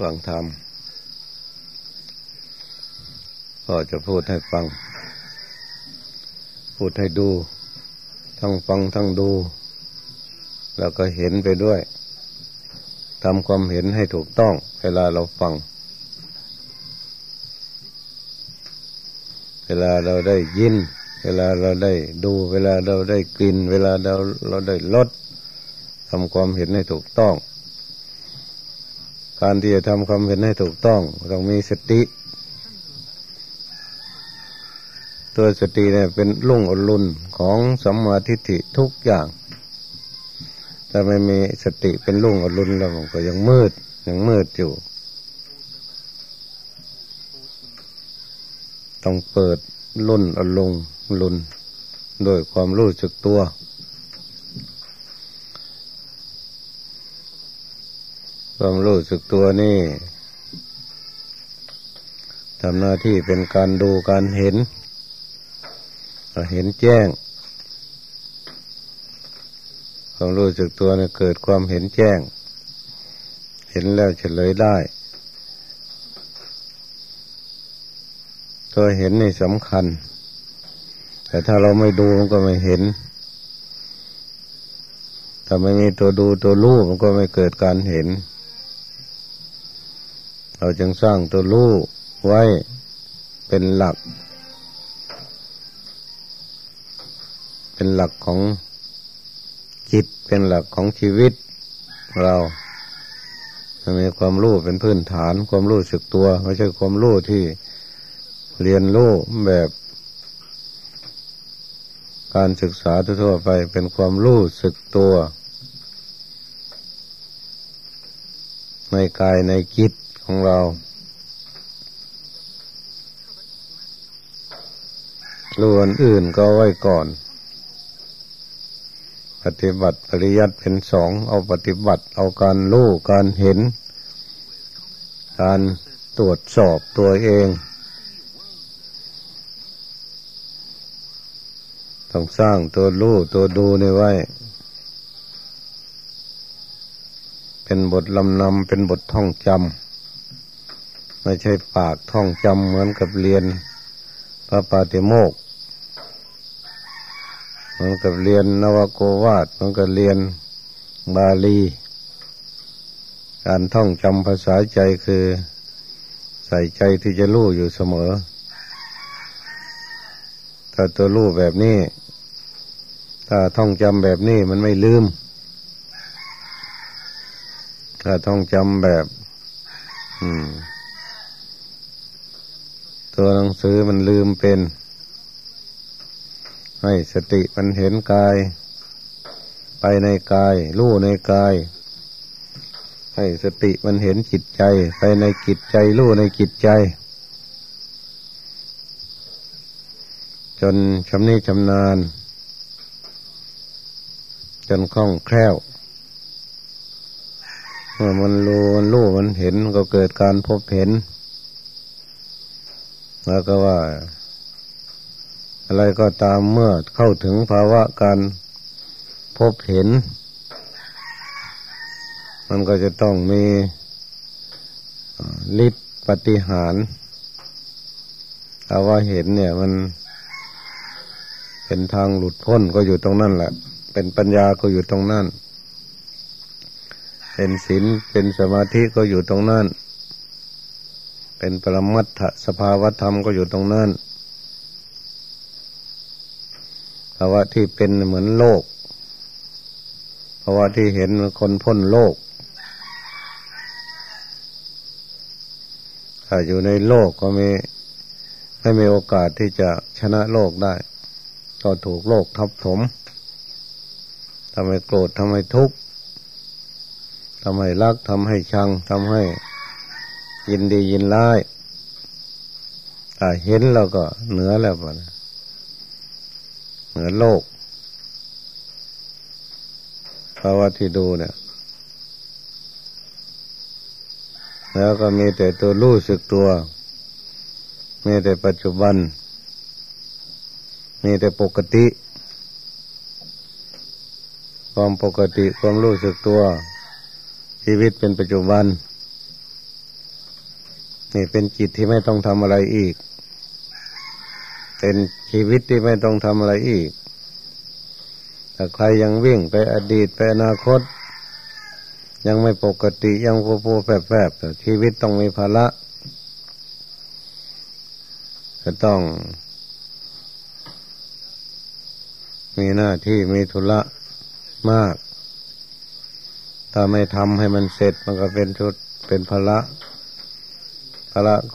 ฟังธรรมก็จะพูดให้ฟัง พูดให้ดู ทั้งฟังทั้งดู แล้วก็เห็นไปด้วยทำความเห็นให้ถูกต้อง เวลาเราฟัง เวลาเราได้ยิน เวลาเราได้ดู เวลาเราได้กลิ่น เวลาเราเราได้รสทำความเห็นให้ถูกต้อง การที่จะทำความเห็นให้ถูกต้องต้องมีสติ ตัวสติเนี่ยเป็นลุ่งอรุณของสัมมาทิฏฐิทุกอย่างถ้าไม่มีสติเป็นลุ่งอรุณแล้วมันก็ยังมืดยังมืดอยู่ ต้องเปิดลุ่นอรุณลุนโดยความรู้สึกตัว ความรู้สึกตัวนี่ทำหน้าที่เป็นการดูการเห็นเห็นแจ้ง ความรู้สึกตัวเนี่ยเกิดความเห็นแจ้ง เห็นแล้วเฉลยได้ ตัวเห็นนี่สำคัญ แต่ถ้าเราไม่ดูมันก็ไม่เห็นถ้าไม่มีตัวดูตัวรู้มันก็ไม่เกิดการเห็น เราจึงสร้างตัวรู้ไว้เป็นหลัก เป็นหลักของจิตเป็นหลักของชีวิตเรามีความรู้เป็นพื้นฐานความรู้สึกตัวไม่ใช่ความรู้ที่เรียนรู้แบบ การศึกษาทั่วไปเป็นความรู้สึกตัว ในกายในจิต ของเรารู้อันอื่นก็ไว้ก่อน ปฏิบัติปริยัติเป็นสอง เอาปฏิบัติ เอาการรู้การเห็น การตรวจสอบตัวเองต้องสร้างตัวรู้ตัวดูในไว้ เป็นบทลำนำเป็นบทท่องจำ ไม่ใช่ปากท่องจำเหมือนกับเรียนพระปาติโมกเหมือนกับเรียนนวโกวาทเหมือนกับเรียนบาลี การท่องจำภาษาใจคือ ใส่ใจที่จะรู้อยู่เสมอ ถ้าตัวรู้แบบนี้ ถ้าท่องจำแบบนี้มันไม่ลืม ถ้าท่องจำแบบ อืม ตัวหนังสือมันลืมเป็น ให้สติมันเห็นกาย ไปในกาย รู้ในกาย ให้สติมันเห็นจิตใจ ไปในจิตใจ รู้ในจิตใจ จนชำนิชำนาญ จนคล่องแคล่วเมื่อมันรู้มันรู้มันเห็นก็เกิดการพบเห็น แล้วก็ว่า อะไรก็ตามเมื่อเข้าถึงภาวะการพบเห็น มันก็จะต้องมีฤทธิ์ปฏิหารถ้าว่าเห็นเนี่ยมันเป็นทางหลุดพ้นก็อยู่ตรงนั้นแหละ เป็นปัญญาก็อยู่ตรงนั้นเป็นศีลเป็นสมาธิก็อยู่ตรงนั้น เป็นปรมัตถสภาวธรรมก็อยู่ตรงนั้นภาวะที่เป็นเหมือนโลกภาวะที่เห็นคนพ้นโลกถ้าอยู่ในโลกก็มีให้มีโอกาสที่จะชนะโลกได้ ก็ถูกโลกทับถมทำให้โกรธทำให้ทุกข์ทำให้รักทำให้ชังทำให้ ยินดียินร้ายถ้าเห็นเราก็เหนือแล้วปะเหนือโลกภาวะที่ดูเนี่ย แล้วก็มีแต่ตัวรู้สึกตัว มีแต่ปัจจุบัน มีแต่ปกติ ความปกติความรู้สึกตัว ชีวิตเป็นปัจจุบัน นี่เป็นจิตที่ไม่ต้องทำอะไรอีก เป็นชีวิตที่ไม่ต้องทำอะไรอีกถ้าใครยังวิ่งไปอดีตไปอนาคต ยังไม่ปกติยังโผล่แฝบๆชีวิตต้องมีภาระจะต้อง มีหน้าที่มีธุระมาก ถ้าไม่ทำให้มันเสร็จมันก็เป็นชุดเป็นภาระ ภาระของ